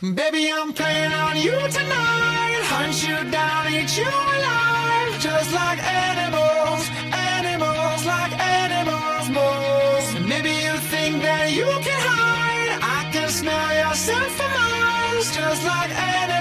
Baby, I'm playing on you tonight. Hunt you down, eat you alive. Just like animals, animals, like animals, bulls. Maybe you think that you can hide. I can smell your scent for miles. Just like animals.